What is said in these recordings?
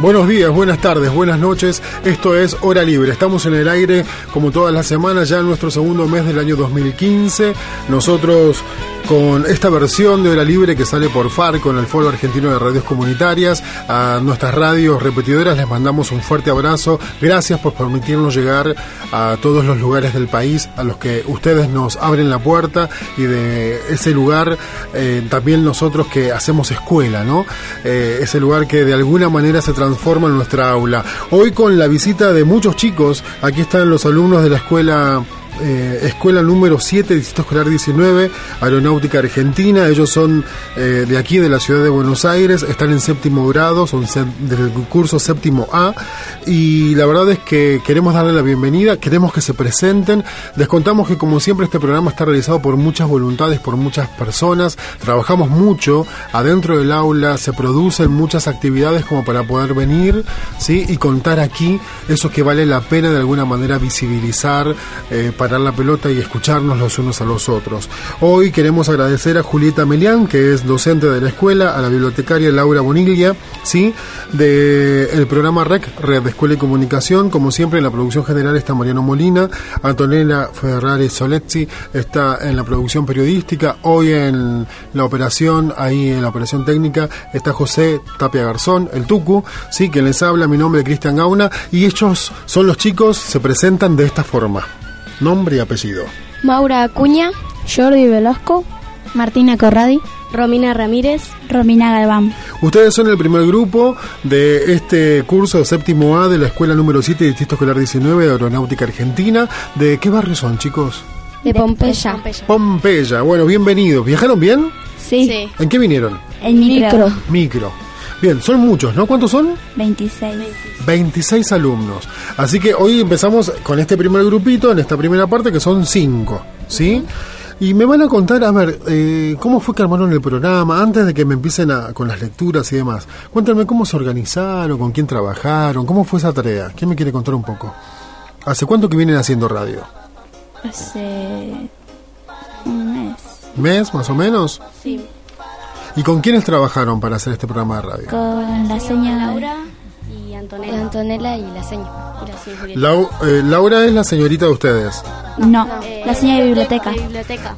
Buenos días, buenas tardes, buenas noches. Esto es Hora Libre. Estamos en el aire como todas las semanas, ya en nuestro segundo mes del año 2015. Nosotros con esta versión de Hora Libre que sale por FAR, con el Foro Argentino de Radios Comunitarias. A nuestras radios repetidoras les mandamos un fuerte abrazo. Gracias por permitirnos llegar a todos los lugares del país a los que ustedes nos abren la puerta y de ese lugar eh, también nosotros que hacemos escuela, ¿no? Eh, ese lugar que de alguna manera se transforma en nuestra aula. Hoy con la visita de muchos chicos, aquí están los alumnos de la escuela eh, escuela número 7, Distrito Escolar 19, Aeronáutica Argentina. Ellos son eh, de aquí, de la ciudad de Buenos Aires, están en séptimo grado, son del curso séptimo A. Y la verdad es que queremos darle la bienvenida, queremos que se presenten. Les contamos que, como siempre, este programa está realizado por muchas voluntades, por muchas personas. Trabajamos mucho adentro del aula, se producen muchas actividades como para poder venir ¿sí? y contar aquí eso que vale la pena de alguna manera visibilizar. Eh, parar la pelota y escucharnos los unos a los otros. Hoy queremos agradecer a Julieta Melián, que es docente de la escuela, a la bibliotecaria Laura Boniglia, ¿sí? del programa REC, Red de Escuela y Comunicación. Como siempre, en la producción general está Mariano Molina, Antonella Ferrari Solezzi está en la producción periodística. Hoy en la operación, ahí en la operación técnica, está José Tapia Garzón, el Tucu, ¿sí? quien les habla. Mi nombre es Cristian Gauna y ellos son los chicos, se presentan de esta forma. Nombre y apellido. Maura Acuña, Jordi Velasco, Martina Corradi, Romina Ramírez, Romina Galván. Ustedes son el primer grupo de este curso séptimo A de la Escuela número 7 Distrito Escolar 19 de Aeronáutica Argentina. ¿De qué barrio son, chicos? De Pompeya. Pompeya. Bueno, bienvenidos. ¿Viajaron bien? Sí. ¿En qué vinieron? En micro. Micro. Bien, son muchos, ¿no? ¿Cuántos son? 26. 26 alumnos. Así que hoy empezamos con este primer grupito, en esta primera parte, que son 5, ¿sí? Y me van a contar, a ver, eh, cómo fue que armaron el programa, antes de que me empiecen a, con las lecturas y demás. Cuéntame cómo se organizaron, con quién trabajaron, cómo fue esa tarea. ¿Quién me quiere contar un poco? ¿Hace cuánto que vienen haciendo radio? Hace un mes. ¿Mes, más o menos? Sí. ¿Y con quiénes trabajaron para hacer este programa de radio? Con la señora Laura Antonella. Antonella y la señora. Eh, Laura es la señorita de ustedes. No, la señora de biblioteca.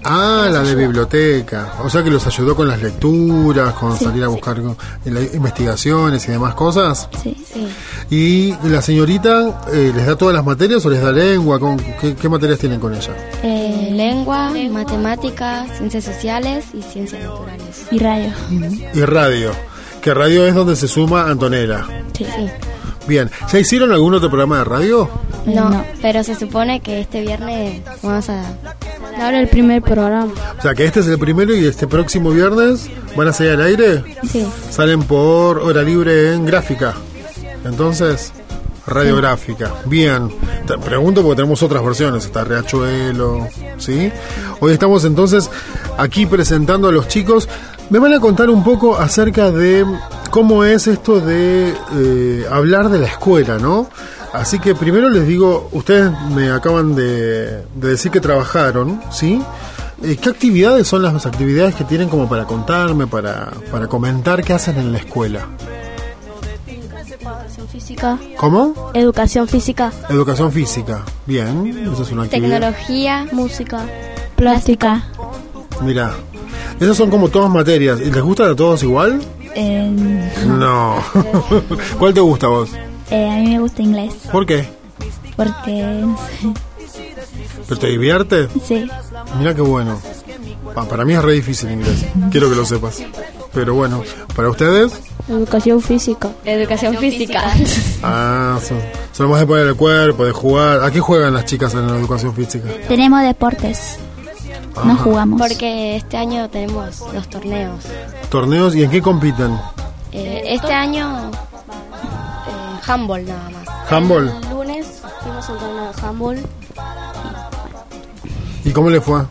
Ah, la de biblioteca. O sea que los ayudó con las lecturas, con salir a buscar investigaciones y demás cosas. Sí, sí. ¿Y la señorita eh, les da todas las materias o les da lengua? ¿Con, qué, materias tienen con ella? Eh, lengua, matemáticas, ciencias sociales y ciencias naturales. Y radio. Y radio. Que radio es donde se suma Antonella. Sí, sí. Bien, ¿ya hicieron algún otro programa de radio? No, pero se supone que este viernes vamos a dar el primer programa. O sea, que este es el primero y este próximo viernes van a salir al aire. Sí. Salen por hora libre en gráfica. Entonces, radiográfica. Bien. Te pregunto porque tenemos otras versiones. Está Riachuelo, ¿sí? Hoy estamos entonces aquí presentando a los chicos. Me van a contar un poco acerca de cómo es esto de eh, hablar de la escuela, ¿no? Así que primero les digo, ustedes me acaban de, decir que trabajaron, ¿sí? Eh, ¿Qué actividades son las actividades que tienen como para contarme, para, para comentar qué hacen en la escuela? Educación física. ¿Cómo? Educación física. Educación física. Bien, esa es una actividad. Tecnología, música, plástica. Mira, esas son como todas materias. ¿Y les gustan a todos igual? Eh, no. ¿Cuál te gusta a vos? Eh, a mí me gusta inglés. ¿Por qué? Porque, no sé. ¿Pero te divierte? Sí. Mira qué bueno. para mí es re difícil inglés. Quiero que lo sepas. Pero bueno, ¿para ustedes? Educación física. Educación física. Ah, son, son más de poner el cuerpo, de jugar. ¿A qué juegan las chicas en la educación física? Tenemos deportes. No jugamos. Porque este año tenemos los torneos. ¿Torneos y en qué compiten? Eh, este año, eh, handball nada más. ¿Handball? El lunes Fuimos a un torneo de handball. ¿Y cómo le fue?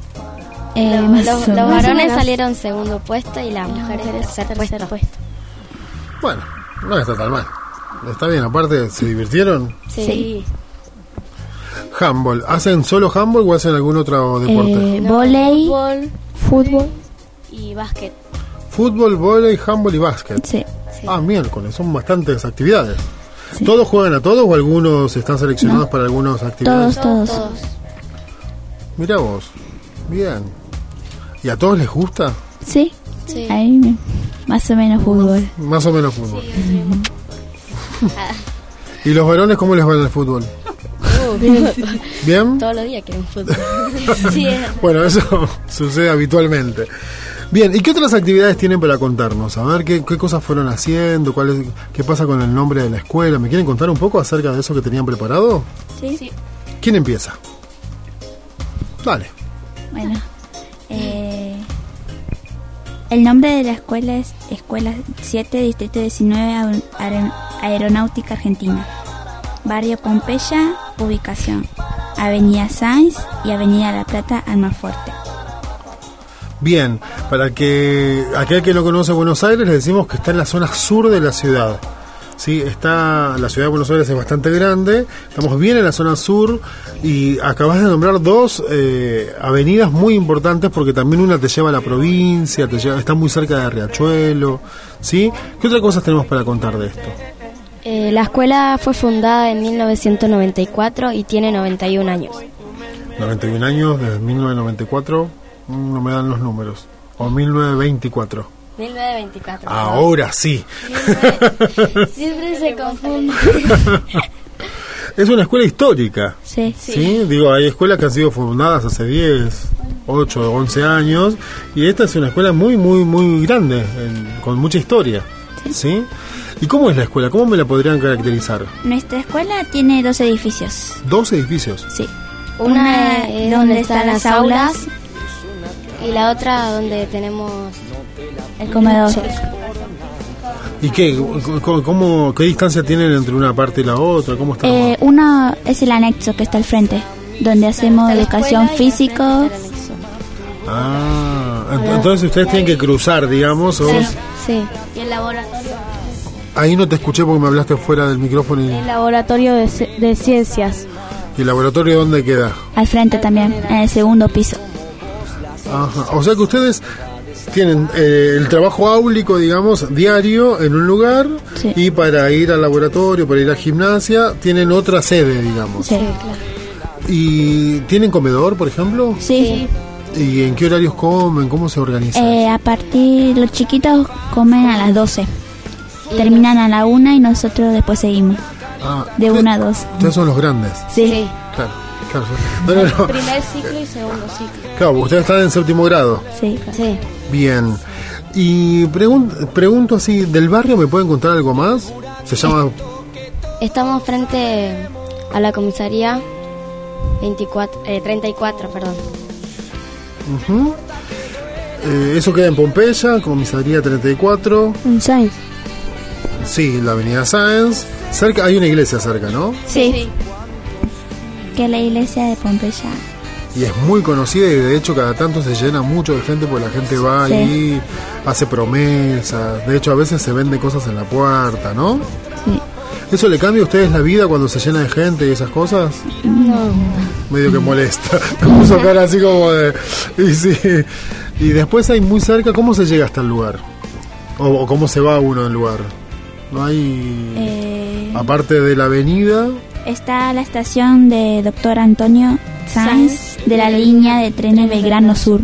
Eh, los, varones salieron segundo puesto y las mujeres tercer, tercer puesto. Bueno, no está tan mal. Está bien, aparte, ¿se divirtieron? Sí. Handball. ¿Hacen solo handball o hacen algún otro deporte? Eh, volei, fútbol y básquet. Fútbol, volei, handball y básquet. Sí. Ah, miércoles, son bastantes actividades. ¿Todos juegan a todos o algunos están seleccionados para algunas actividades? Todos, todos. Mira vos, bien. ¿Y a todos les gusta? Sí, sí. Ahí, más o menos fútbol. Más o menos fútbol. ¿Y los varones cómo les va en el fútbol? ¿Bien? Todos los días quieren fútbol. bueno, eso sucede habitualmente. Bien, ¿y qué otras actividades tienen para contarnos? A ver, ¿qué, cosas fueron haciendo? ¿Cuál ¿Qué pasa con el nombre de la escuela? ¿Me quieren contar un poco acerca de eso que tenían preparado? Sí. sí. ¿Quién empieza? Dale. Bueno, eh, el nombre de la escuela es Escuela 7, Distrito 19, Aeronáutica Argentina. Barrio Pompeya, ubicación. Avenida Sainz y Avenida La Plata, Almafuerte. Bien, para que aquel que no conoce Buenos Aires le decimos que está en la zona sur de la ciudad. Sí, está la ciudad de Buenos Aires es bastante grande, estamos bien en la zona sur y acabas de nombrar dos eh, avenidas muy importantes porque también una te lleva a la provincia, te lleva, está muy cerca de Riachuelo, ¿sí? ¿Qué otra cosa tenemos para contar de esto? Eh, la escuela fue fundada en 1994 y tiene 91 años. 91 años, desde 1994 no me dan los números. O 1924. 1924. Ahora sí. Siempre se confunde. es una escuela histórica. Sí. sí. Digo, hay escuelas que han sido fundadas hace 10, 8, 11 años. Y esta es una escuela muy, muy, muy grande, con mucha historia. ¿Sí? ¿Y cómo es la escuela? ¿Cómo me la podrían caracterizar? Nuestra escuela tiene dos edificios. ¿Dos edificios? Sí. Una, es donde están las aulas y la otra donde tenemos el comedor. ¿Y qué? ¿Cómo, ¿Qué distancia tienen entre una parte y la otra? ¿Cómo está? Eh, una es el anexo que está al frente, donde hacemos educación física. Ah, entonces ustedes tienen que cruzar, digamos. Sí, sí. Y el laboratorio. Ahí no te escuché porque me hablaste fuera del micrófono. Y... El laboratorio de, de ciencias. ¿Y el laboratorio dónde queda? Al frente también, en el segundo piso. O sea que ustedes tienen eh, el trabajo áulico, digamos, diario en un lugar y para ir al laboratorio, para ir a gimnasia, tienen otra sede, digamos. Sí, ¿Y tienen comedor, por ejemplo? Sí. ¿Y en qué horarios comen? ¿Cómo se organizan? Eh, a partir, los chiquitos comen a las 12. Terminan a la 1 y nosotros después seguimos. Ah, de 1 a 2. Ustedes son los grandes. Sí. Claro. Primer ciclo y segundo ciclo. Claro, ustedes están en séptimo grado. Sí. sí. Bien. Y pregunto así, ¿del barrio me pueden contar algo más? Se llama... Estamos frente a la comisaría 24, 34, eh, perdón. Eh, eso queda en Pompeya, comisaría 34. En Sáenz. Sí, la avenida Sáenz. Cerca, hay una iglesia cerca, ¿no? sí que la iglesia de Pompeya. Y es muy conocida y de hecho cada tanto se llena mucho de gente porque la gente va ahí, hace promesas, de hecho a veces se vende cosas en la puerta, ¿no? Sí. ¿Eso le cambia a ustedes la vida cuando se llena de gente y esas cosas? No. Medio que molesta. Me puso cara así como de... Y, sí. y después hay muy cerca, ¿cómo se llega hasta el lugar? O, cómo se va uno al lugar. No hay... Eh... Aparte de la avenida está la estación de Doctor Antonio Sáenz de la línea de trenes Belgrano Sur.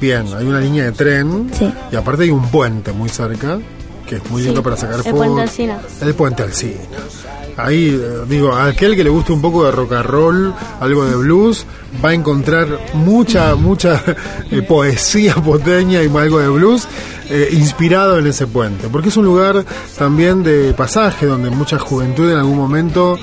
Bien, hay una línea de tren y aparte hay un puente muy cerca que es muy lindo para sacar fotos. El puente Alcina. El puente Alcina. Ahí, digo, aquel que le guste un poco de rock and roll, algo de blues, va a encontrar mucha, mucha eh, poesía poteña y algo de blues eh, inspirado en ese puente. Porque es un lugar también de pasaje donde mucha juventud en algún momento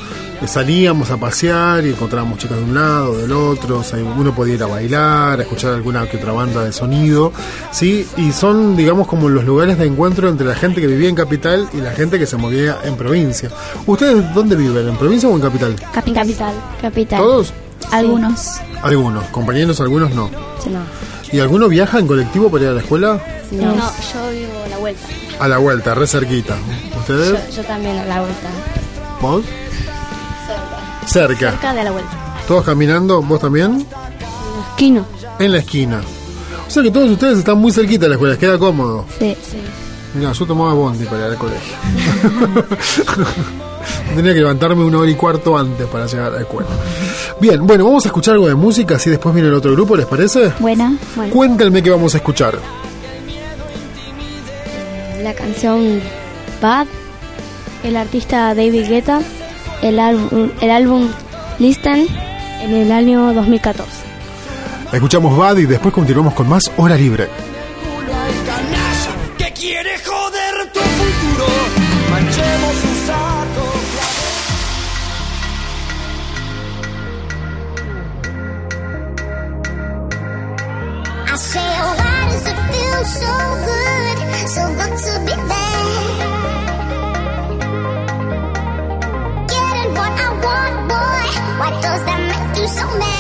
salíamos a pasear y encontrábamos chicas de un lado, del otro, uno podía ir a bailar, a escuchar alguna que otra banda de sonido, ¿sí? Y son, digamos, como los lugares de encuentro entre la gente que vivía en capital y la gente que se movía en provincia. ¿Ustedes dónde viven? ¿En provincia o en capital? Capital. Capital. ¿Todos? Algunos. Algunos. ¿Compañeros algunos no? No. ¿Y alguno viaja en colectivo para ir a la escuela? No, no yo vivo a la vuelta. A la vuelta, re cerquita. ¿Ustedes? Yo, también a la vuelta. ¿Vos? Cerca. Cerca de la vuelta. ¿Todos caminando? ¿Vos también? En la esquina. En la esquina. O sea que todos ustedes están muy cerquita de la escuela, ¿les queda cómodo? Sí. sí. Mira, yo tomaba bondi para ir al colegio. Tenía que levantarme una hora y cuarto antes para llegar a la escuela. Bien, bueno, vamos a escuchar algo de música, así después viene el otro grupo, ¿les parece? Buena. Bueno. Cuéntenme qué vamos a escuchar. La canción Bad, el artista David Guetta, el álbum, el álbum Listen en el año 2014. Escuchamos Bad y después continuamos con más Hora Libre. those that make you so mad.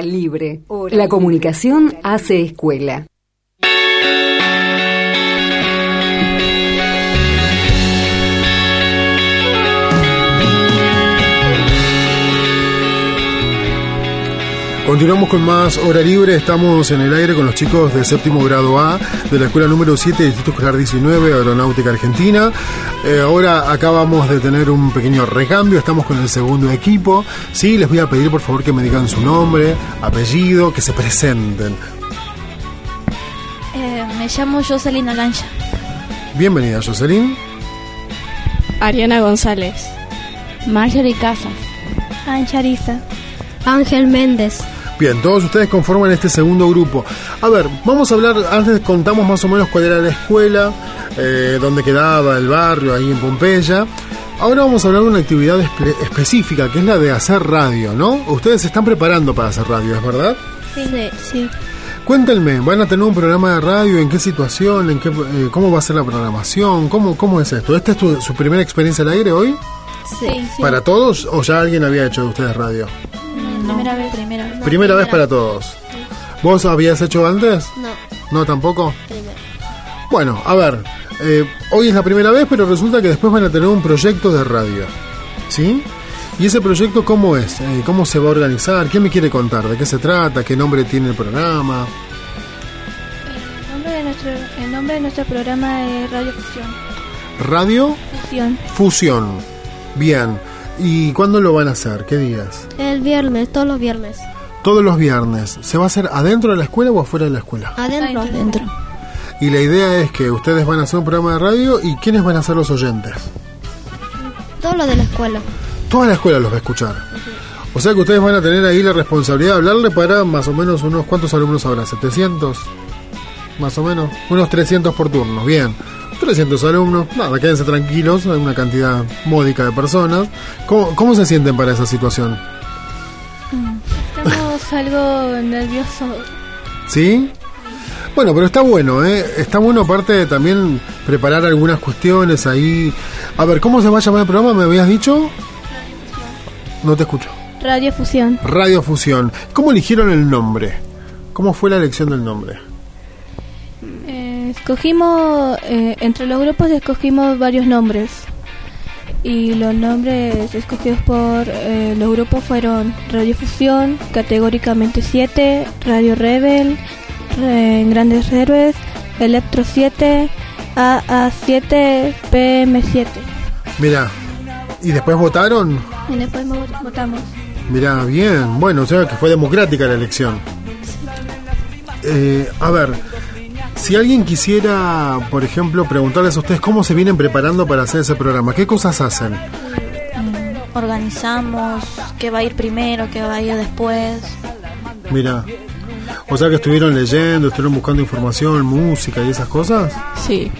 Libre. La comunicación hace escuela. Continuamos con más hora libre, estamos en el aire con los chicos de séptimo grado A de la escuela número 7, Distrito Escolar 19, Aeronáutica Argentina. Eh, ahora acabamos de tener un pequeño recambio, estamos con el segundo equipo. Sí, les voy a pedir por favor que me digan su nombre, apellido, que se presenten. Eh, me llamo Jocelyn Alancha. Bienvenida, Jocelyn. Ariana González. Marjorie Casas. Anchariza. Ángel Méndez. Bien, todos ustedes conforman este segundo grupo. A ver, vamos a hablar, antes contamos más o menos cuál era la escuela, eh, dónde quedaba el barrio, ahí en Pompeya. ahora vamos a hablar de una actividad específica, que es la de hacer radio, ¿no? Ustedes se están preparando para hacer radio, ¿es verdad? Sí, sí. Cuéntenme, ¿van a tener un programa de radio? ¿En qué situación? ¿En qué, eh, ¿Cómo va a ser la programación? ¿Cómo, cómo es esto? ¿Esta es su primera experiencia al aire hoy? Sí. ¿Para todos o ya alguien había hecho de ustedes radio? primera vez. Primera vez. Primera vez para todos. ¿Vos habías hecho antes? No. ¿No tampoco? Primero. Bueno, a ver, eh, hoy es la primera vez, pero resulta que después van a tener un proyecto de radio. ¿Sí? ¿Y ese proyecto cómo es? Eh, ¿Cómo se va a organizar? ¿Qué me quiere contar? ¿De qué se trata? ¿Qué nombre tiene el programa? El nombre de nuestro, el nombre de nuestro programa es Radio Fusión. Radio Fusión. Fusión. Bien. ¿Y cuándo lo van a hacer? ¿Qué días? El viernes, todos los viernes. Todos los viernes. ¿Se va a hacer adentro de la escuela o afuera de la escuela? Adentro. Dentro. Y la idea es que ustedes van a hacer un programa de radio y ¿quiénes van a ser los oyentes? Todo lo de la escuela. Toda la escuela los va a escuchar. O sea que ustedes van a tener ahí la responsabilidad de hablarle para más o menos unos cuantos alumnos habrá, 700, más o menos, unos 300 por turno, bien. 300 alumnos, nada, quédense tranquilos, hay una cantidad módica de personas. ¿Cómo, cómo se sienten para esa situación? Estamos algo nerviosos. ¿Sí? Bueno, pero está bueno, ¿eh? Está bueno aparte de también preparar algunas cuestiones ahí. A ver, ¿cómo se va a llamar el programa? ¿Me habías dicho? No te escucho. Radio Fusión. Radio Fusión. ¿Cómo eligieron el nombre? ¿Cómo fue la elección del nombre? Escogimos, eh, entre los grupos escogimos varios nombres. Y los nombres escogidos por eh, los grupos fueron Radio Fusión, Categóricamente 7, Radio Rebel, Re- Grandes Héroes, Electro 7, AA7, PM7. Mira, ¿y después votaron? Y después mo- votamos. Mira, bien. Bueno, o sea que fue democrática la elección. Eh, a ver, si alguien quisiera, por ejemplo, preguntarles a ustedes cómo se vienen preparando para hacer ese programa, ¿qué cosas hacen? Organizamos qué va a ir primero, qué va a ir después. Mira, o sea que estuvieron leyendo, estuvieron buscando información, música y esas cosas. Sí.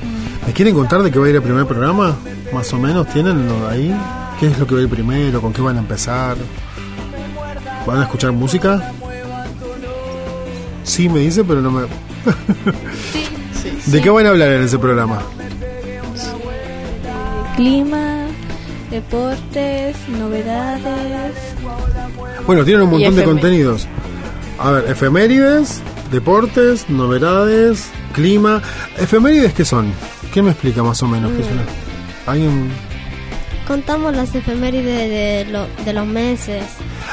¿Me quieren contar de qué va a ir el primer programa? Más o menos, ¿tienen lo de ahí? ¿Qué es lo que va a ir primero? ¿Con qué van a empezar? ¿Van a escuchar música? Sí, me dice, pero no me... ¿De qué van a hablar en ese programa? Clima, deportes, novedades. Bueno, tienen un montón de contenidos. A ver, efemérides, deportes, novedades, clima. ¿Efemérides qué son? ¿Qué me explica más o menos? ¿Qué es una- ¿Hay un... Contamos las efemérides de, lo- de los meses.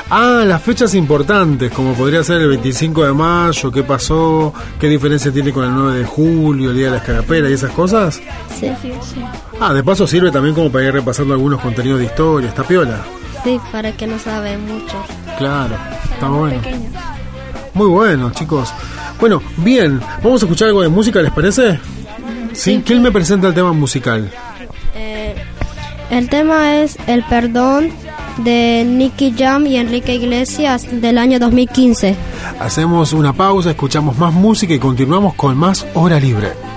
Ah, las fechas importantes, como podría ser el 25 de mayo, qué pasó, qué diferencia tiene con el 9 de julio, el Día de la Escarapela y esas cosas. Sí, Sí, sí. Ah, de paso sirve también como para ir repasando algunos contenidos de historia, está piola. sí, para que no saben mucho. Claro, está bueno. Pequeños. Muy bueno, chicos. Bueno, bien, vamos a escuchar algo de música, ¿les parece? Sí, ¿quién me presenta el tema musical? Eh, el tema es El Perdón de Nicky Jam y Enrique Iglesias del año 2015. Hacemos una pausa, escuchamos más música y continuamos con más Hora Libre.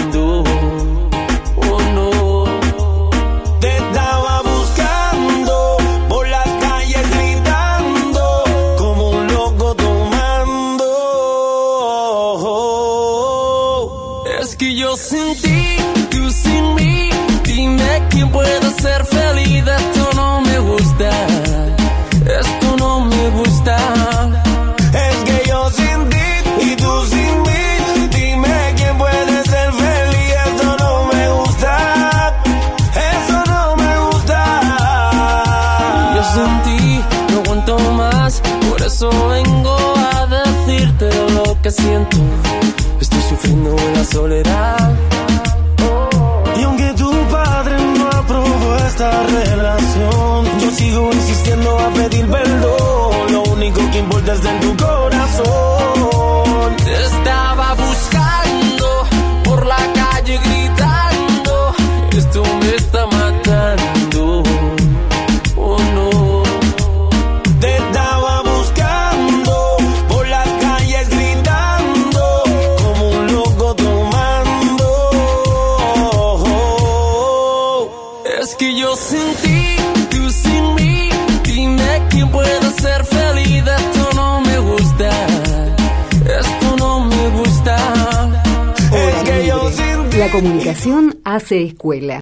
Soledad. Y aunque tu padre no aprobó esta relación, yo sigo insistiendo a pedir perdón. Lo único que importa es en tu Comunicación hace escuela.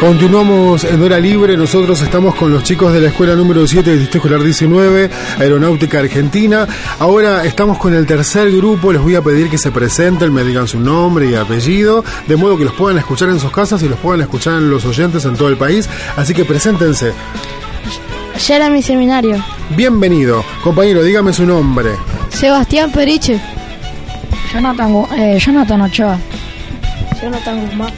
Continuamos en hora libre, nosotros estamos con los chicos de la escuela número 7 del Distrito Escolar 19, Aeronáutica Argentina. Ahora estamos con el tercer grupo, les voy a pedir que se presenten, me digan su nombre y apellido, de modo que los puedan escuchar en sus casas y los puedan escuchar en los oyentes en todo el país. Así que preséntense. Jeremy Seminario. Bienvenido. Compañero, dígame su nombre. Sebastián Periche. Jonathan, eh, Jonathan Ochoa. Jonathan Guzmán.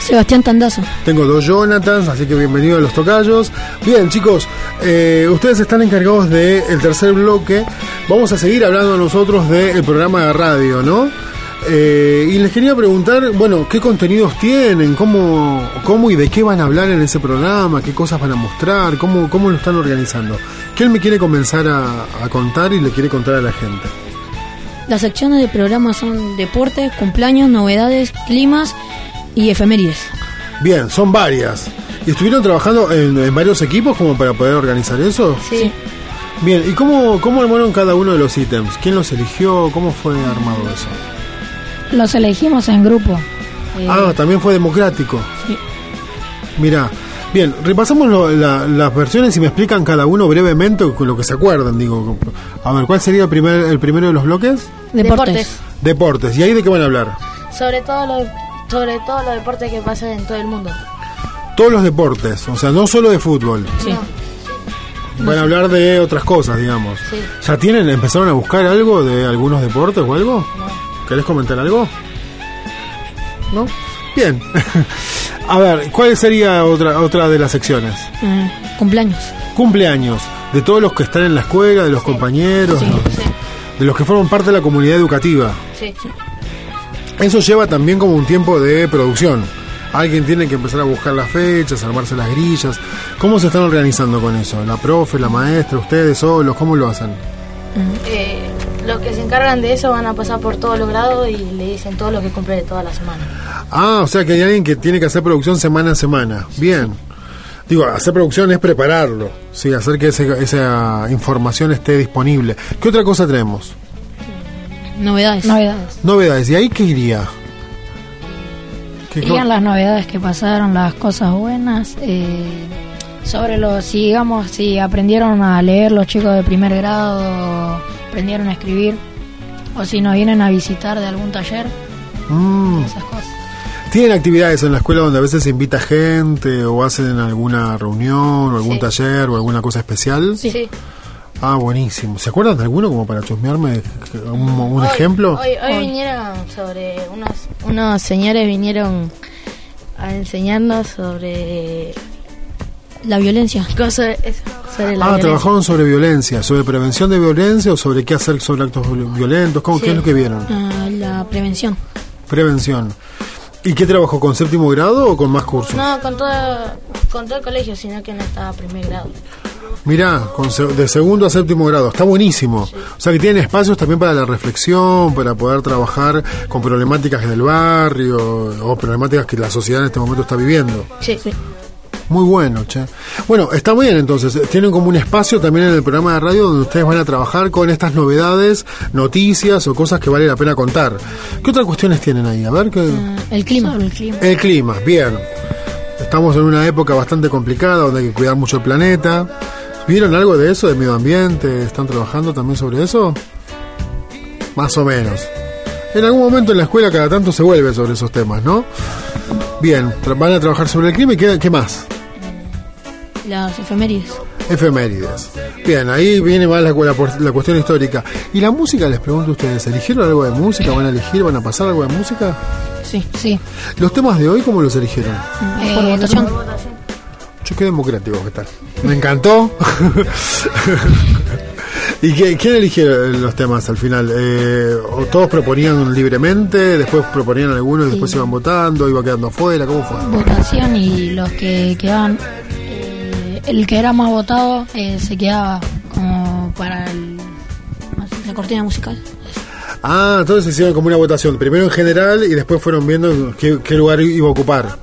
Sebastián Tandazo. Tengo dos Jonathans, así que bienvenido a los tocayos. Bien, chicos, eh, ustedes están encargados del tercer bloque. Vamos a seguir hablando nosotros del programa de radio, ¿no? Eh, y les quería preguntar, bueno, ¿qué contenidos tienen? ¿Cómo, ¿Cómo y de qué van a hablar en ese programa? ¿Qué cosas van a mostrar? ¿Cómo, cómo lo están organizando? ¿Quién me quiere comenzar a, a contar y le quiere contar a la gente? Las secciones del programa son deportes, cumpleaños, novedades, climas y efemérides. Bien, son varias. ¿Y estuvieron trabajando en, en varios equipos como para poder organizar eso? Sí. Bien, ¿y cómo, cómo armaron cada uno de los ítems? ¿Quién los eligió? ¿Cómo fue armado eso? Los elegimos en grupo. Eh, Ah, también fue democrático. Sí. Mira, bien, repasamos lo- la- las versiones y me explican cada uno brevemente con lo que se acuerdan. Digo, a ver, ¿cuál sería el, primer, el primero de los bloques? deportes. Deportes. ¿Y ahí de qué van a hablar? Sobre todo lo, sobre todo los deportes que pasan en todo el mundo. Todos los deportes, o sea, no solo de fútbol. Sí. Van a hablar de otras cosas, digamos. Sí. ¿Ya tienen, empezaron a buscar algo de algunos deportes o algo? ¿Querés comentar algo? ¿No? Bien. a ver, ¿cuál sería otra, otra de las secciones? Eh, cumpleaños. Cumpleaños. De todos los que están en la escuela, de los compañeros, Sí. ¿no? de los que forman parte de la comunidad educativa. Sí. Eso lleva también como un tiempo de producción. Alguien tiene que empezar a buscar las fechas, armarse las grillas. ¿Cómo se están organizando con eso? ¿La profe, la maestra, ustedes solos? ¿Cómo lo hacen? Eh, los que se encargan de eso van a pasar por todos los grados y le dicen todo lo que cumple de toda la semana. Ah, o sea que hay alguien que tiene que hacer producción semana a semana. Bien. Digo, hacer producción es prepararlo, sí, hacer que ese- esa información esté disponible. ¿Qué otra cosa tenemos? Novedades. Novedades. Novedades. ¿Y ahí qué iría? ¿Qué Irían las novedades que pasaron, las cosas buenas. eh, sobre los, si digamos, si aprendieron a leer los chicos de primer grado, aprendieron a escribir, o si nos vienen a visitar de algún taller, Mm. esas cosas. ¿Tienen actividades en la escuela donde a veces se invita gente o hacen alguna reunión o algún Sí. taller o alguna cosa especial? Sí. Ah, buenísimo. ¿Se acuerdan de alguno como para chusmearme un, un Hoy- ejemplo? Hoy, hoy vinieron sobre unos, unos señores vinieron a enseñarnos sobre La violencia. eso, sobre la Ah, violencia. trabajaron sobre violencia, sobre prevención de violencia o sobre qué hacer sobre actos viol- violentos. ¿Cómo, ¿Qué Sí. es lo que vieron? Ah, la prevención. Prevención. ¿Y qué trabajó? ¿Con séptimo grado o con más cursos? No, con todo, con todo el colegio, sino que no estaba a primer grado. Mirá, con de segundo a séptimo grado, está buenísimo. O sea que tienen espacios también para la reflexión, para poder trabajar con problemáticas del barrio o problemáticas que la sociedad en este momento está viviendo. Sí. Muy bueno, che. Bueno, está muy bien entonces. Tienen como un espacio también en el programa de radio donde ustedes van a trabajar con estas novedades, noticias o cosas que vale la pena contar. ¿Qué otras cuestiones tienen ahí? A ver, ¿qué? El clima. El clima. El clima, bien. Estamos en una época bastante complicada donde hay que cuidar mucho el planeta. ¿Vieron algo de eso, de medio ambiente? ¿Están trabajando también sobre eso? Más o menos. En algún momento en la escuela cada tanto se vuelve sobre esos temas, ¿no? Bien, van a trabajar sobre el clima y ¿qué, qué más? Las efemérides. Efemérides. Bien, ahí viene más la, la- la cuestión histórica. ¿Y la música, les pregunto a ustedes, ¿eligieron algo de música? ¿Van a elegir, van a pasar algo de música? Sí, sí. ¿Los temas de hoy cómo los eligieron? Eh, por votación. Yo qué democrático que tal. Me encantó. ¿Y qué- quién eligieron los temas al final? Eh, ¿o ¿Todos proponían libremente? ¿Después proponían algunos y después iban votando? ¿Iba quedando afuera? ¿Cómo fue? Votación y los que quedaban. El que era más votado eh, se quedaba como para el, la cortina musical. Ah, entonces hicieron como una votación. Primero en general y después fueron viendo qué, qué lugar iba a ocupar.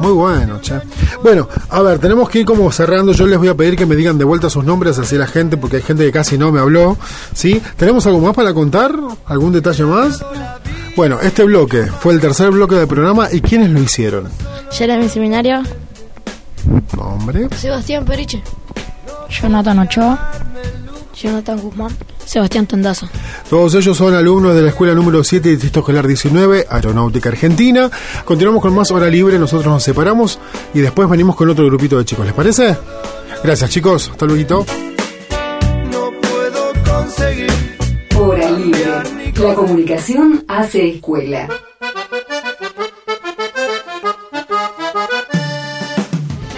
Muy bueno, che. Bueno, a ver, tenemos que ir como cerrando. Yo les voy a pedir que me digan de vuelta sus nombres así la gente, porque hay gente que casi no me habló. ¿Sí? ¿Tenemos algo más para contar? ¿Algún detalle más? Bueno, este bloque fue el tercer bloque del programa. ¿Y quiénes lo hicieron? Jeremy Seminario. Nombre. Sebastián Periche. Jonathan Ochoa. Jonathan Guzmán. Sebastián Tendazo. Todos ellos son alumnos de la escuela número 7, Distrito Escolar 19, Aeronáutica Argentina. Continuamos con más hora libre, nosotros nos separamos y después venimos con otro grupito de chicos, ¿les parece? Gracias chicos, hasta luego. Hora libre. La comunicación hace escuela.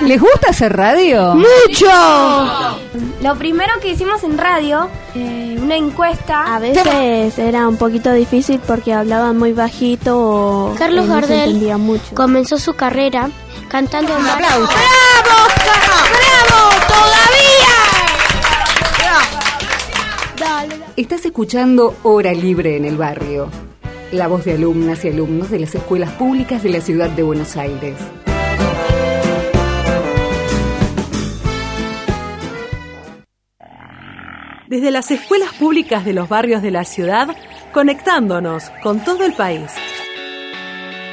¿Les gusta hacer radio? ¡Mucho! Lo primero que hicimos en radio, eh, una encuesta. A veces era un poquito difícil porque hablaban muy bajito o Carlos Gardel entendía mucho. comenzó su carrera cantando en aplauso. ¡Bravo, ¡Bravo! ¡Todavía! Estás escuchando Hora Libre en el Barrio, la voz de alumnas y alumnos de las escuelas públicas de la ciudad de Buenos Aires. Desde las escuelas públicas de los barrios de la ciudad, conectándonos con todo el país.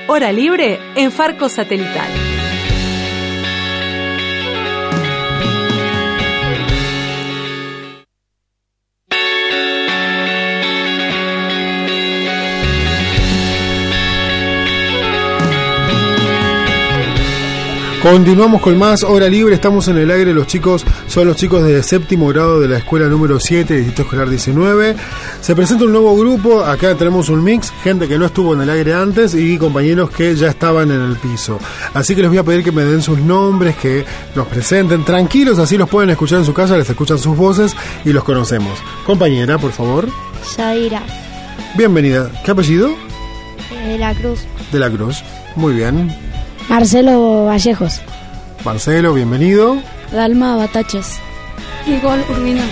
Hora libre en Farco Satelital. Continuamos con más hora libre, estamos en el aire, los chicos son los chicos de séptimo grado de la escuela número 7, Distrito Escolar 19. Se presenta un nuevo grupo, acá tenemos un mix, gente que no estuvo en el aire antes y compañeros que ya estaban en el piso. Así que les voy a pedir que me den sus nombres, que nos presenten tranquilos, así los pueden escuchar en su casa, les escuchan sus voces y los conocemos. Compañera, por favor. Zaira, Bienvenida. ¿Qué apellido? de la Cruz. De la Cruz. Muy bien. Marcelo Vallejos. Marcelo, bienvenido. Dalma Bataches. Nicole Urbina.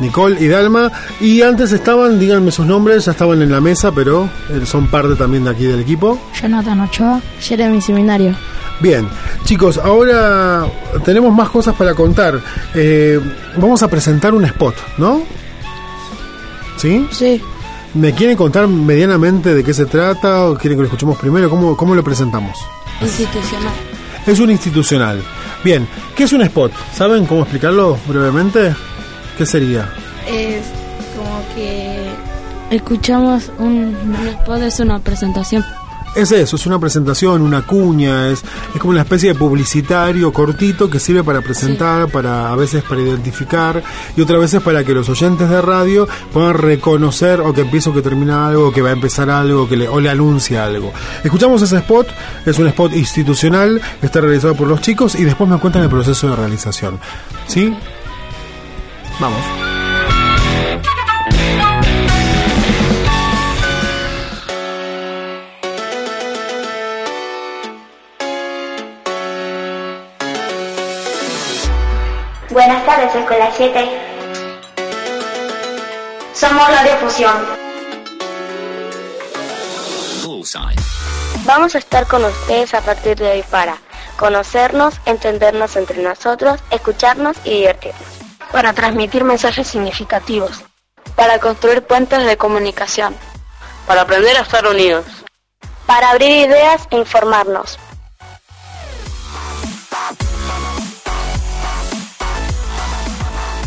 Nicole y Dalma. Y antes estaban, díganme sus nombres, ya estaban en la mesa, pero eh, son parte también de aquí del equipo. Jonathan Ochoa. Jeremy Seminario. Bien, chicos, ahora tenemos más cosas para contar. Eh, vamos a presentar un spot, ¿no? ¿Sí? Sí. ¿Me quieren contar medianamente de qué se trata o quieren que lo escuchemos primero? ¿Cómo, cómo lo presentamos? Institucional. Es un institucional. Bien, ¿qué es un spot? ¿Saben cómo explicarlo brevemente? ¿Qué sería? Es como que escuchamos un, un spot, es una presentación. Es eso, es una presentación, una cuña, es, es como una especie de publicitario cortito que sirve para presentar, para a veces para identificar y otras veces para que los oyentes de radio puedan reconocer o que empieza o que termina algo, que va a empezar algo, que le, o le anuncia algo. Escuchamos ese spot, es un spot institucional, está realizado por los chicos y después me cuentan el proceso de realización. ¿Sí? Vamos. Buenas tardes, Escuela 7. Somos Radiofusión. Vamos a estar con ustedes a partir de hoy para conocernos, entendernos entre nosotros, escucharnos y divertirnos. Para transmitir mensajes significativos. Para construir puentes de comunicación. Para aprender a estar unidos. Para abrir ideas e informarnos.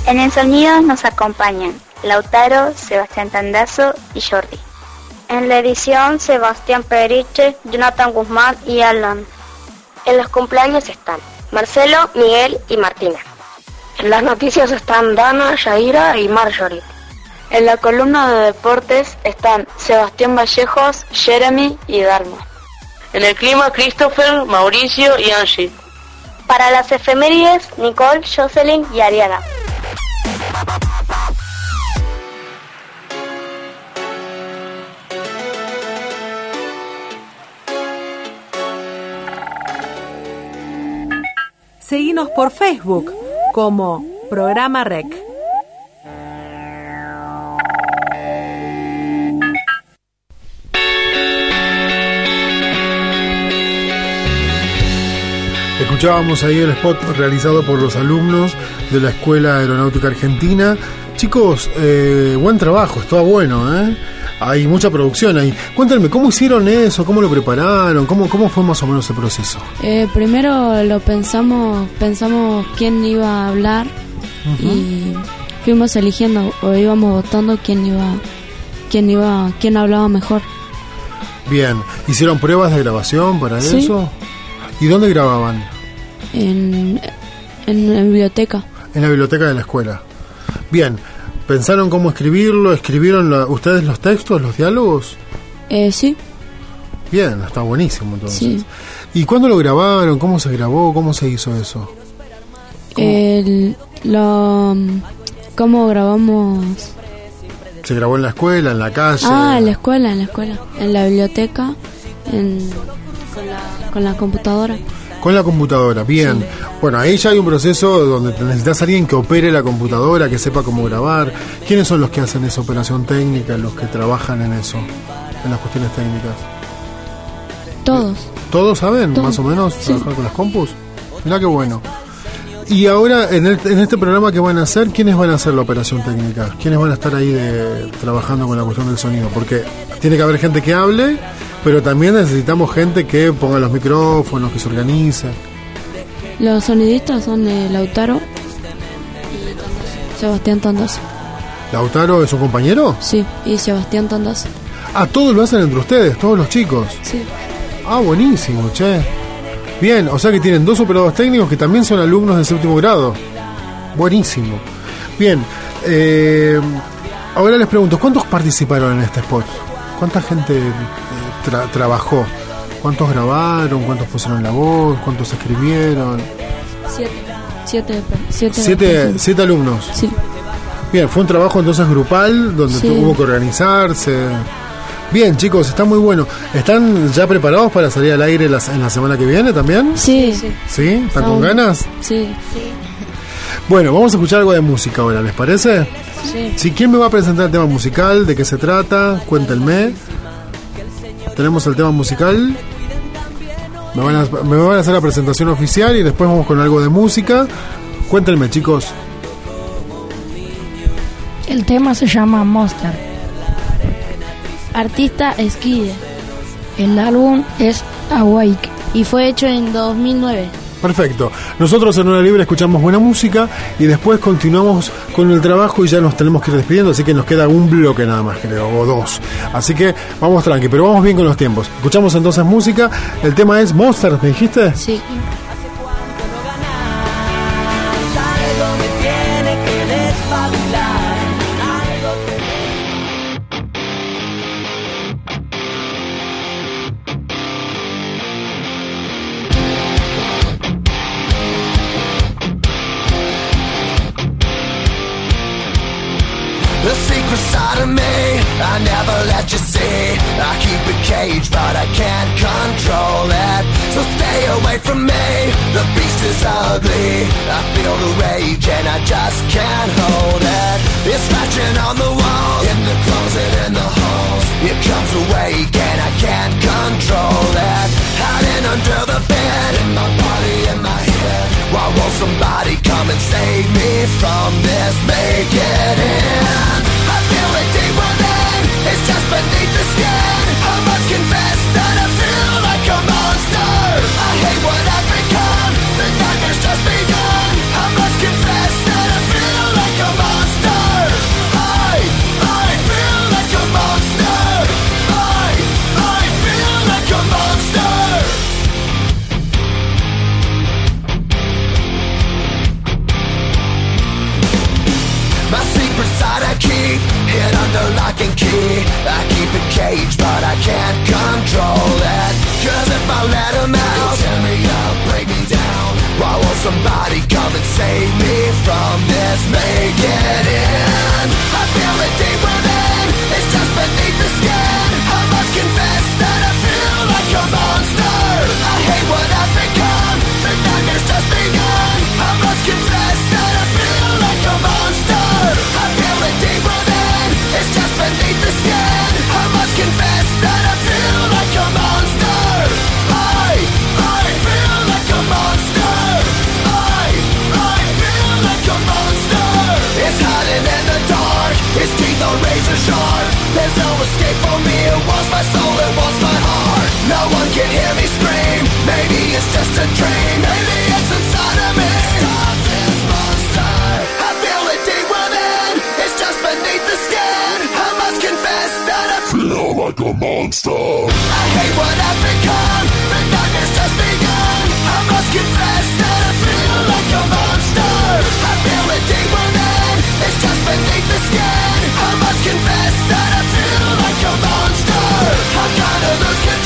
En el sonido nos acompañan Lautaro, Sebastián Tandazo y Jordi. En la edición, Sebastián Periche, Jonathan Guzmán y Alan. En los cumpleaños están Marcelo, Miguel y Martina. En las noticias están Dana, Yaira y Marjorie. En la columna de deportes están Sebastián Vallejos, Jeremy y Darmo. En el clima, Christopher, Mauricio y Angie. Para las efemérides, Nicole, Jocelyn y Ariana. Seguinos por Facebook como Programa Rec. Escuchábamos ahí el spot realizado por los alumnos de la Escuela Aeronáutica Argentina. Chicos, eh, buen trabajo, estaba bueno, ¿eh? Hay mucha producción ahí. Cuéntenme, ¿cómo hicieron eso? ¿Cómo lo prepararon? ¿Cómo, cómo fue más o menos el proceso? Eh, primero lo pensamos, pensamos quién iba a hablar y fuimos eligiendo o íbamos votando quién iba, quién iba, quién hablaba mejor. Bien, ¿hicieron pruebas de grabación para Sí. eso? ¿Y dónde grababan? En, en la biblioteca. En la biblioteca de la escuela. Bien, ¿pensaron cómo escribirlo? ¿Escribieron la- ustedes los textos, los diálogos? Eh, sí, Bien, está buenísimo entonces. Sí. ¿Y cuándo lo grabaron? ¿Cómo se grabó? ¿Cómo se hizo eso? el, lo, cómo grabamos. ¿Se grabó en la escuela, en la calle? Ah, en la escuela, en la escuela, en la biblioteca, en, con, la, con la computadora. Con la computadora, bien. Bueno, ahí ya hay un proceso donde necesitas alguien que opere la computadora, que sepa cómo grabar. ¿Quiénes son los que hacen esa operación técnica, los que trabajan en eso, en las cuestiones técnicas? Todos. ¿Todos saben Todos, más o menos sí. trabajar con las compus? Mirá qué bueno. Y ahora, en, el- en este programa que van a hacer, ¿quiénes van a hacer la operación técnica? ¿Quiénes van a estar ahí de, trabajando con la cuestión del sonido? Porque tiene que haber gente que hable, pero también necesitamos gente que ponga los micrófonos, que se organice. Los sonidistas son eh, Lautaro y. Sebastián Tandazo. ¿Lautaro es su compañero? Sí, y Sebastián Tandazo. Ah, todos lo hacen entre ustedes, todos los chicos. Sí. Ah, buenísimo, che. Bien, o sea que tienen dos operadores técnicos que también son alumnos de séptimo grado. Buenísimo. Bien, eh, ahora les pregunto, ¿cuántos participaron en este spot? ¿Cuánta gente eh, tra- trabajó? ¿Cuántos grabaron? ¿Cuántos pusieron la voz? ¿Cuántos escribieron? Siete. Siete, siete, Siete, alumnos. Sí. Bien, fue un trabajo entonces grupal donde Sí. tuvo que organizarse. Bien, chicos, está muy bueno. ¿Están ya preparados para salir al aire las- en la semana que viene también? Sí, sí. ¿Sí? ¿Están con ganas? Sí. Bueno, vamos a escuchar algo de música ahora, ¿les parece? Sí. Si ¿quién me va a presentar el tema musical? ¿De qué se trata? Cuéntenme. Tenemos el tema musical. Me van, a, me van a hacer la presentación oficial y después vamos con algo de música. Cuéntenme, chicos. El tema se llama Monster. Artista Skide. El álbum es Awake. Y fue hecho en 2009. Perfecto. Nosotros en Hora Libre escuchamos buena música y después continuamos con el trabajo y ya nos tenemos que ir despidiendo, así que nos queda un bloque nada más, creo, o dos. Así que vamos tranqui, pero vamos bien con los tiempos. Escuchamos entonces música. El tema es Monster, ¿me dijiste? Sí. Away from me, the beast is ugly. I feel the rage and I just can't hold it. It's scratching on the walls, in the closet, in the halls. It comes awake and I can't control it. Hiding under the bed, in my body in my head Why won't somebody come and save me from this? Make it end. I feel it deep within. It's just beneath the skin. I must confess that I I hate what I've caged, but I can't control it. Cause if I let him out, he'll tear me up, break me down. Why won't somebody come and save me from this? Make it end. I feel it deep within. It's just beneath the skin. I must confess that I feel like a monster. I hate what I've become. The nightmare's just begun. Are razor sharp. There's no escape for me. It wants my soul. It wants my heart. No one can hear me scream. Maybe it's just a dream. Maybe it's inside of me. Stop this monster. I feel it deep within. It's just beneath the skin. I must confess that I feel like a monster. I hate what I've become. The nightmare's just begun. I must confess that I feel like a monster. I feel it deep within. Just beneath the skin. I must confess that I feel like a monster. I'm gonna lose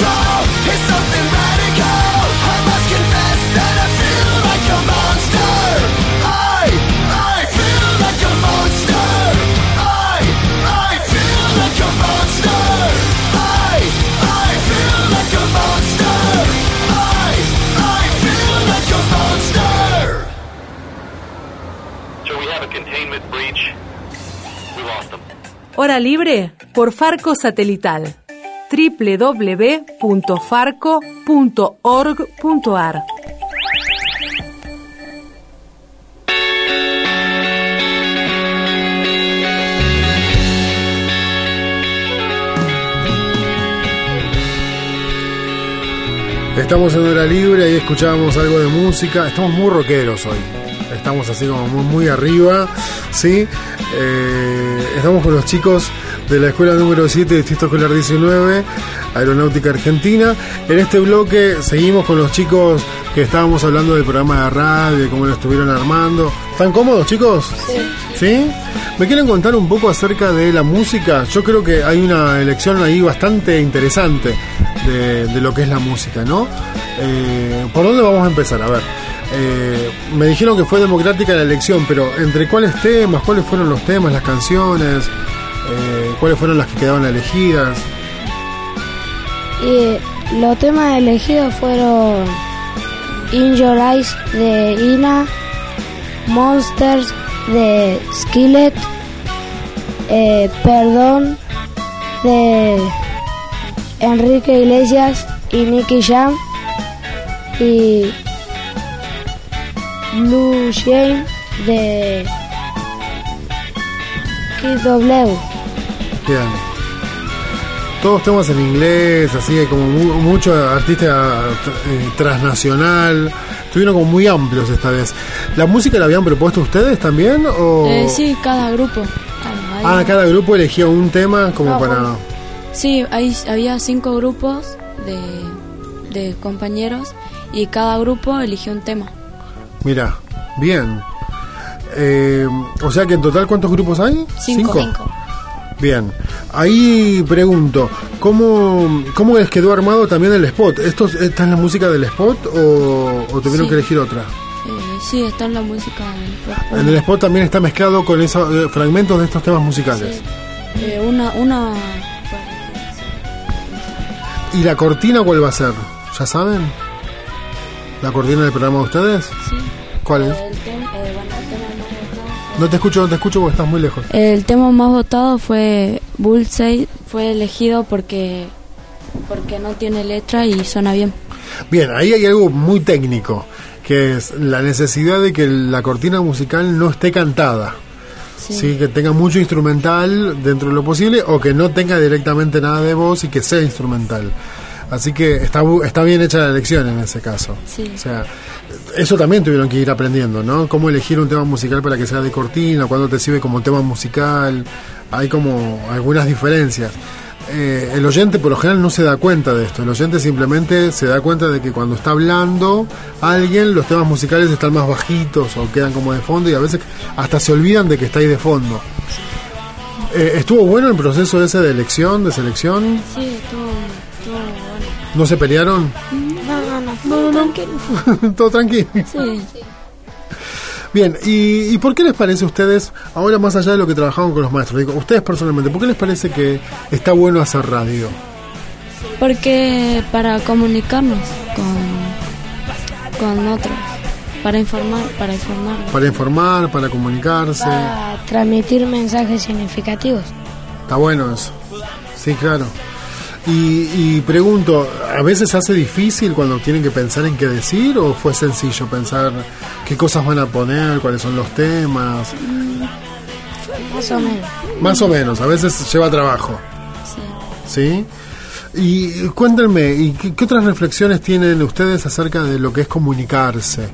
Libre por Farco Satelital www.farco.org.ar Estamos en hora libre, ahí escuchábamos algo de música. Estamos muy rockeros hoy. Estamos así como muy, muy arriba, ¿sí? Eh, estamos con los chicos de la escuela número 7, Distrito Escolar 19, Aeronáutica Argentina. En este bloque seguimos con los chicos que estábamos hablando del programa de radio, de cómo lo estuvieron armando. ¿Están cómodos, chicos? Sí. ¿Sí? ¿Me quieren contar un poco acerca de la música? Yo creo que hay una elección ahí bastante interesante de, de lo que es la música, ¿no? Eh, ¿Por dónde vamos a empezar? A ver. Eh, me dijeron que fue democrática la elección, pero ¿entre cuáles temas? ¿Cuáles fueron los temas, las canciones? Eh, ¿Cuáles fueron las que quedaban elegidas? Y los temas elegidos fueron In Your Eyes de Ina, Monsters de Skillet, eh, Perdón de Enrique Iglesias y Nicky Jam y Blue Shame de Kid W. Bien. Todos temas en inglés, así hay como mu- mucho artista eh, transnacional. Estuvieron como muy amplios esta vez. ¿La música la habían propuesto ustedes también? O... Eh, sí, cada grupo. Ah, Ah, cada grupo elegía un tema como No, para... Sí, ahí había cinco grupos de, de compañeros y cada grupo eligió un tema. Mira, bien. Eh, o sea que en total, ¿cuántos grupos hay? Cinco. Bien. Ahí pregunto, ¿cómo, ¿cómo les quedó armado también el spot? ¿Esto, ¿Esta es la música del spot o, o tuvieron Sí. que elegir otra? Eh, sí, está en la música del. En el spot también está mezclado con esos eh, fragmentos de estos temas musicales. Eh, una, una ¿Y la cortina cuál va a ser? ¿Ya saben? ¿La cortina del programa de ustedes? Sí. ¿Cuál es? El, tem- eh, bueno, el tema más No te escucho, no te escucho porque estás muy lejos. El tema más votado fue Bullseye, fue elegido porque porque no tiene letra y suena bien. Bien, ahí hay algo muy técnico, que que es la necesidad de que la cortina musical no esté cantada. Sí. que tenga mucho instrumental dentro de lo posible o que no tenga directamente nada de voz y que sea instrumental. Así que está, está bien hecha la elección en ese caso. Sí. O sea, eso también tuvieron que ir aprendiendo, ¿no? Cómo elegir un tema musical para que sea de cortina, cuándo te sirve como tema musical. Hay como algunas diferencias. Eh, el oyente por lo general no se da cuenta de esto. El oyente simplemente se da cuenta de que cuando está hablando alguien, los temas musicales están más bajitos o quedan como de fondo y a veces hasta se olvidan de que está ahí de fondo. Eh, ¿Estuvo bueno el proceso ese de elección, de selección? Sí, estuvo. ¿No se pelearon? No, no, no, no, tranquilo. Todo tranquilo. Sí. Bien, ¿y, ¿y por qué les parece a ustedes, ahora más allá de lo que trabajaban con los maestros, digo, ustedes personalmente, ¿por qué les parece que está bueno hacer radio? Porque para comunicarnos con, con otros, para informar, para informar. Para informar, para comunicarse. Para transmitir mensajes significativos. Está bueno eso. Sí, claro. Y, y pregunto, ¿a veces hace difícil cuando tienen que pensar en qué decir o fue sencillo pensar qué cosas van a poner, cuáles son los temas? Más o menos. Más o menos, a veces lleva trabajo. ¿Sí? Y cuéntenme, ¿y qué, qué otras reflexiones tienen ustedes acerca de lo que es comunicarse?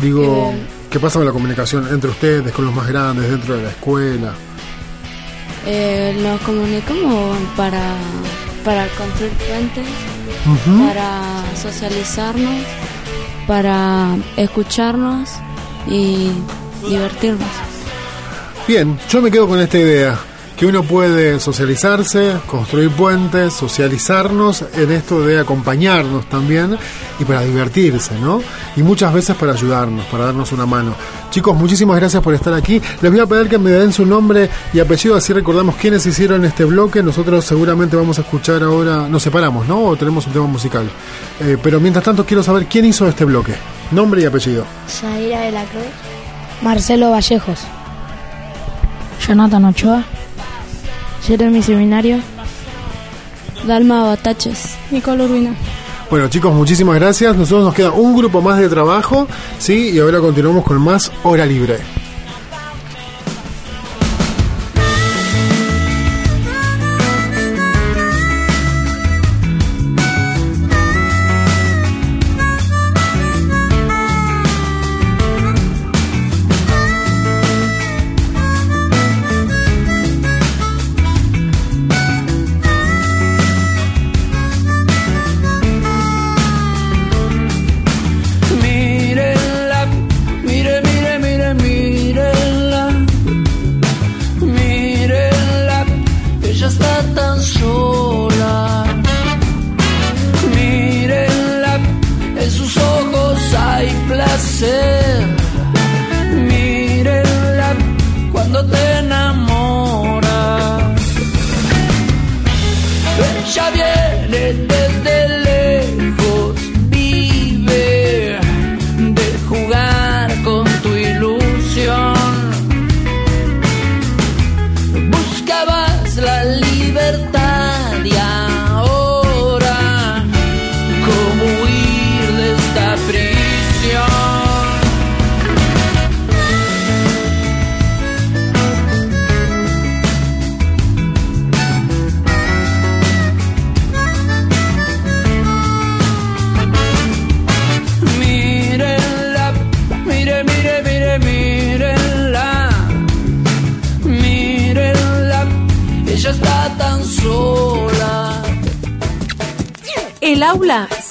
Digo, Eh. ¿qué pasa con la comunicación entre ustedes, con los más grandes, dentro de la escuela? Eh, nos comunicamos para, para construir puentes, para socializarnos, para escucharnos y divertirnos. Bien, yo me quedo con esta idea, que uno puede socializarse, construir puentes, socializarnos en esto de acompañarnos también y para divertirse, ¿no? Y muchas veces para ayudarnos, para darnos una mano. Chicos, muchísimas gracias por estar aquí. Les voy a pedir que me den su nombre y apellido, así recordamos quiénes hicieron este bloque. Nosotros seguramente vamos a escuchar ahora, nos separamos, ¿no? O tenemos un tema musical. Eh, pero mientras tanto quiero saber quién hizo este bloque. Nombre y apellido. Zaira de la Cruz. Marcelo Vallejos. Jonathan Ochoa. Jeremy Seminario. Dalma Bataches. Nicole Urbina. Bueno chicos, muchísimas gracias. Nosotros nos queda un grupo más de trabajo, ¿sí? Y ahora continuamos con más Hora Libre.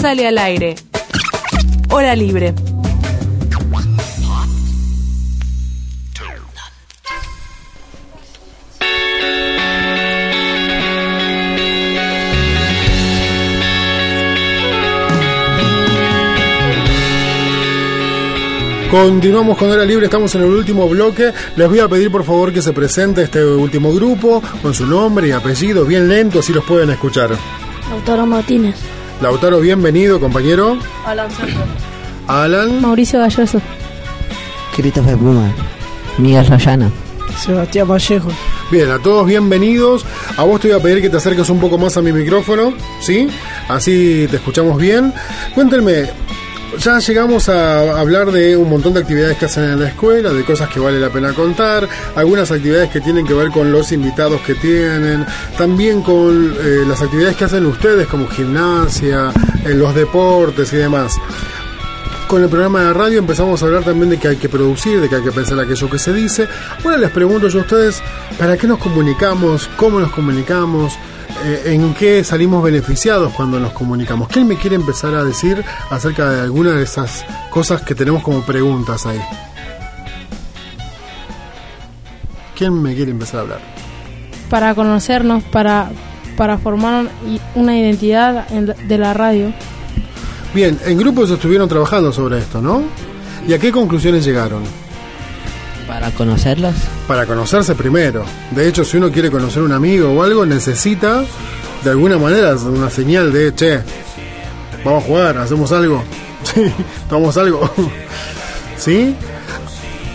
Sale al aire. Hora libre. Continuamos con Hora Libre, estamos en el último bloque. Les voy a pedir por favor que se presente este último grupo con su nombre y apellido, bien lento, así los pueden escuchar. Lautaro Martínez. Lautaro, bienvenido, compañero. Alan Santos. Alan. Mauricio Galloso. Christopher Pluma. Miguel Rayana. Sebastián Vallejo. Bien, a todos bienvenidos. A vos te voy a pedir que te acerques un poco más a mi micrófono, ¿sí? Así te escuchamos bien. Cuéntenme, ya llegamos a hablar de un montón de actividades que hacen en la escuela, de cosas que vale la pena contar, algunas actividades que tienen que ver con los invitados que tienen, también con eh, las actividades que hacen ustedes como gimnasia, en los deportes y demás. Con el programa de radio empezamos a hablar también de que hay que producir, de que hay que pensar aquello que se dice. Ahora les pregunto yo a ustedes, ¿para qué nos comunicamos? ¿Cómo nos comunicamos? Eh, ¿En qué salimos beneficiados cuando nos comunicamos? ¿Quién me quiere empezar a decir acerca de alguna de esas cosas que tenemos como preguntas ahí? ¿Quién me quiere empezar a hablar? Para conocernos, para, para formar una identidad en- de la radio. Bien, en grupos estuvieron trabajando sobre esto, ¿no? ¿Y a qué conclusiones llegaron? Para conocerlos. Para conocerse primero. De hecho, si uno quiere conocer un amigo o algo, necesita de alguna manera una señal de, che, vamos a jugar, hacemos algo. Tomamos algo. ¿Sí?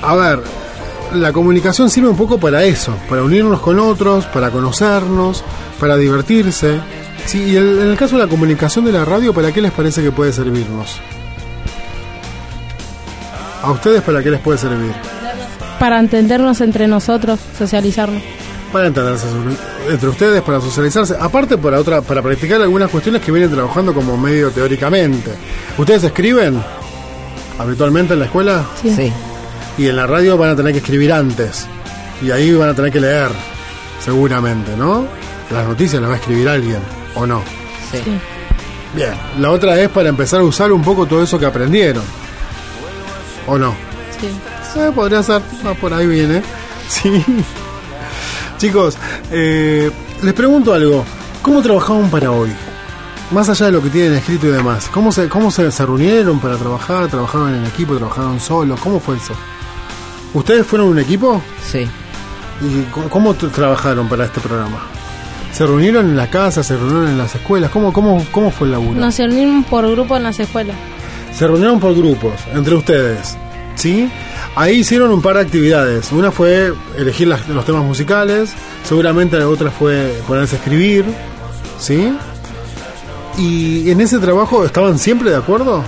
A ver, la comunicación sirve un poco para eso, para unirnos con otros, para conocernos, para divertirse. Sí, y en el caso de la comunicación de la radio, ¿para qué les parece que puede servirnos? ¿A ustedes para qué les puede servir? Para entendernos entre nosotros, socializarnos. para entenderse entre ustedes, para socializarse, aparte para otra, para practicar algunas cuestiones que vienen trabajando como medio teóricamente. ¿Ustedes escriben habitualmente en la escuela? Sí. Sí. Y en la radio van a tener que escribir antes. Y ahí van a tener que leer, seguramente, ¿no? Las noticias las va a escribir alguien, ¿o no? Sí. Bien. La otra es para empezar a usar un poco todo eso que aprendieron. ¿O no? Sí. Sí, podría ser, por ahí viene. Sí. Chicos, eh, les pregunto algo. ¿Cómo trabajaban para hoy? Más allá de lo que tienen escrito y demás. ¿Cómo se, cómo se, se reunieron para trabajar? ¿Trabajaron en equipo? ¿Trabajaron solos? ¿Cómo fue eso? ¿Ustedes fueron un equipo? Sí. ¿Y cómo, trabajaron para este programa? ¿Se reunieron en la casa? ¿Se reunieron en las escuelas? ¿Cómo, cómo, cómo fue el laburo? Nos reunimos por grupo en las escuelas. Se reunieron por grupos, entre ustedes. ¿Sí? Ahí hicieron un par de actividades. Una fue elegir las- los temas musicales, seguramente la otra fue ponerse a escribir. ¿Sí? Y en ese trabajo estaban siempre de acuerdo.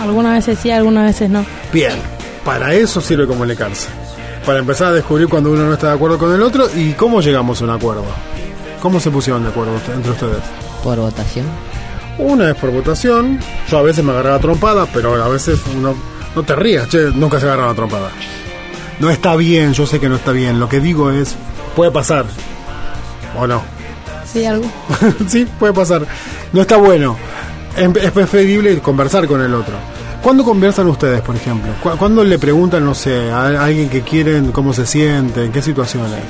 Algunas veces sí, algunas veces no. Bien, para eso sirve comunicarse. Para empezar a descubrir cuando uno no está de acuerdo con el otro y cómo llegamos a un acuerdo. ¿Cómo se pusieron de acuerdo usted- entre ustedes? Por votación. Una es por votación. Yo a veces me agarraba trompada, pero a veces uno. No te rías, che, nunca se agarraba trompada. No está bien, yo sé que no está bien. Lo que digo es. Puede pasar. ¿O no? Sí, algo. sí, puede pasar. No está bueno. Es, es preferible conversar con el otro. ¿Cuándo conversan ustedes, por ejemplo? ¿Cu- ¿Cuándo le preguntan, no sé, a alguien que quieren cómo se siente? ¿En qué situaciones?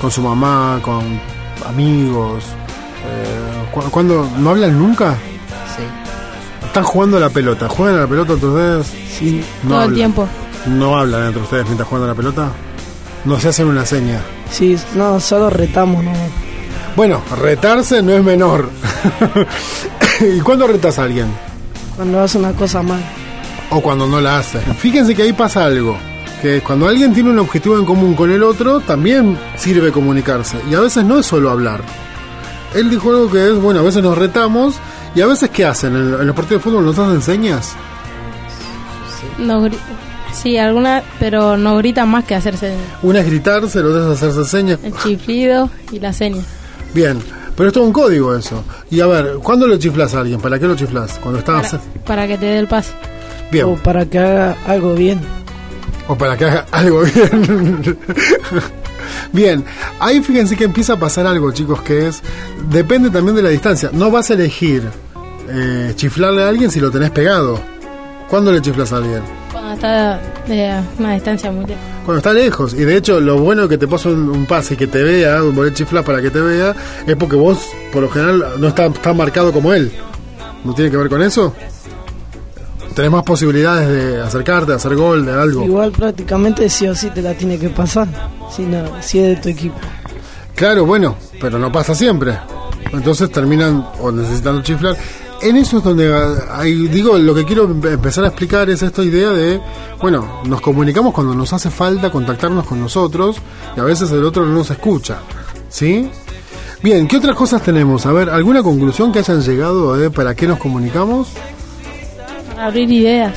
¿Con su mamá? ¿Con amigos? Eh, cu- ¿Cuándo? ¿No hablan nunca? Están jugando a la pelota. ¿Juegan a la pelota entre ustedes? Sí. No Todo el hablan. tiempo. ¿No hablan entre ustedes mientras juegan a la pelota? ¿No se hacen una seña? Sí, no, solo retamos, ¿no? Bueno, retarse no es menor. ¿Y cuándo retas a alguien? Cuando hace una cosa mal. O cuando no la hace. Fíjense que ahí pasa algo. Que cuando alguien tiene un objetivo en común con el otro, también sirve comunicarse. Y a veces no es solo hablar. Él dijo algo que es, bueno, a veces nos retamos. Y a veces, ¿qué hacen? En, en los partidos de fútbol nos hacen señas. Gri- sí, algunas, pero nos gritan más que hacerse Una es gritarse, la otra es hacerse señas. el chiflido y la seña. Bien, pero es todo un código eso. Y a ver, ¿cuándo lo chiflas a alguien? ¿Para qué lo chiflas? Cuando estás... Para que te dé el pase. Bien. O para que haga algo bien. O para que haga algo bien. bien, ahí fíjense que empieza a pasar algo, chicos, que es. Depende también de la distancia. No vas a elegir eh, chiflarle a alguien si lo tenés pegado. ¿Cuándo le chiflas a alguien? Cuando está de una distancia muy lejos. Cuando está lejos. Y de hecho, lo bueno que te pasa un, un pase y que te vea, un bolet chiflar para que te vea, es porque vos, por lo general, no está, está marcado como él. ¿No tiene que ver con eso? Tenés más posibilidades de acercarte, de hacer gol, de algo. Igual prácticamente sí o sí te la tiene que pasar. Si, no, si es de tu equipo. Claro, bueno, pero no pasa siempre. Entonces terminan o necesitando chiflar. En eso es donde hay, digo, lo que quiero empe- empezar a explicar es esta idea de, bueno, nos comunicamos cuando nos hace falta contactarnos con nosotros y a veces el otro no nos escucha, ¿sí? Bien, ¿qué otras cosas tenemos? A ver, ¿alguna conclusión que hayan llegado de para qué nos comunicamos? Para abrir ideas,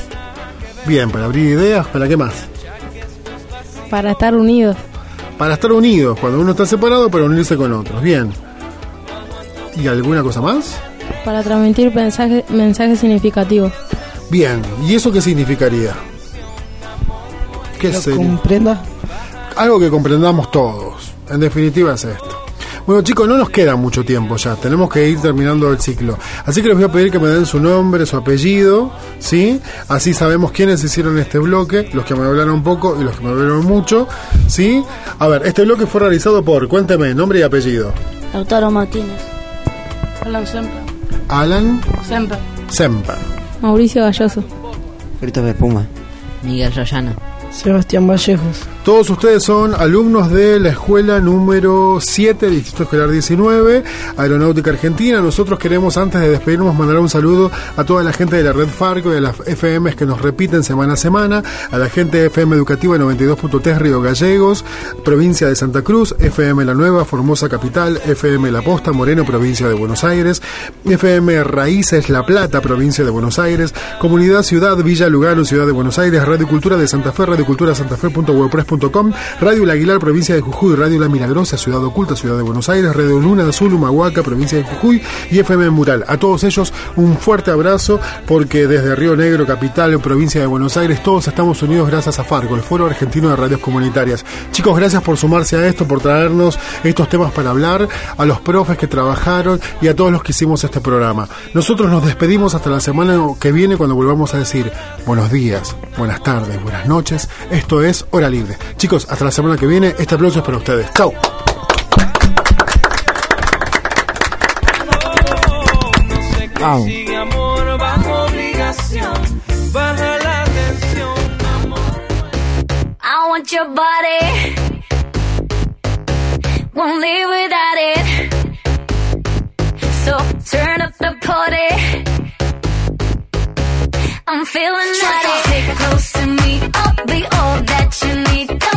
Bien, para abrir ideas, ¿para qué más? para estar unidos. Para estar unidos, cuando uno está separado, para unirse con otros. Bien. ¿Y alguna cosa más? Para transmitir mensajes mensajes significativos. Bien, ¿y eso qué significaría? ¿Qué sería? comprenda. Algo que comprendamos todos. En definitiva es esto. Bueno chicos, no nos queda mucho tiempo ya, tenemos que ir terminando el ciclo. Así que les voy a pedir que me den su nombre, su apellido, ¿sí? Así sabemos quiénes hicieron este bloque, los que me hablaron poco y los que me hablaron mucho, ¿sí? A ver, este bloque fue realizado por, cuénteme, nombre y apellido. Lautaro Martínez. Alan Semper. Alan Semper. Semper. Mauricio Galloso. Christopher Puma. Miguel Rayana. Sebastián Vallejos. Todos ustedes son alumnos de la escuela número 7, Distrito Escolar 19, Aeronáutica Argentina. Nosotros queremos, antes de despedirnos, mandar un saludo a toda la gente de la Red Farco y a las FMs que nos repiten semana a semana, a la gente de FM Educativa 92.3 Río Gallegos, provincia de Santa Cruz, FM La Nueva, Formosa Capital, FM La Posta, Moreno, provincia de Buenos Aires, FM Raíces La Plata, provincia de Buenos Aires, Comunidad Ciudad Villa Lugano, Ciudad de Buenos Aires, Radio Cultura de Santa Fe, Radio La Aguilar, provincia de Jujuy, Radio La Milagrosa, Ciudad Oculta, Ciudad de Buenos Aires, Radio Luna Azul, Humahuaca, provincia de Jujuy y FM Mural. A todos ellos un fuerte abrazo porque desde Río Negro, capital, provincia de Buenos Aires, todos estamos unidos gracias a Farco, el Foro Argentino de Radios Comunitarias. Chicos, gracias por sumarse a esto, por traernos estos temas para hablar, a los profes que trabajaron y a todos los que hicimos este programa. Nosotros nos despedimos hasta la semana que viene cuando volvamos a decir buenos días, buenas tardes, buenas noches. Esto es Hora Libre. Chicos, hasta la semana que viene. Este aplauso es para ustedes. Chau. Wow. Sigue amor bajo obligación, baja la tensión. I want your body. Won't live without it. So turn up the party. I'm feeling naughty. Sit close to me. I'll be all that you need.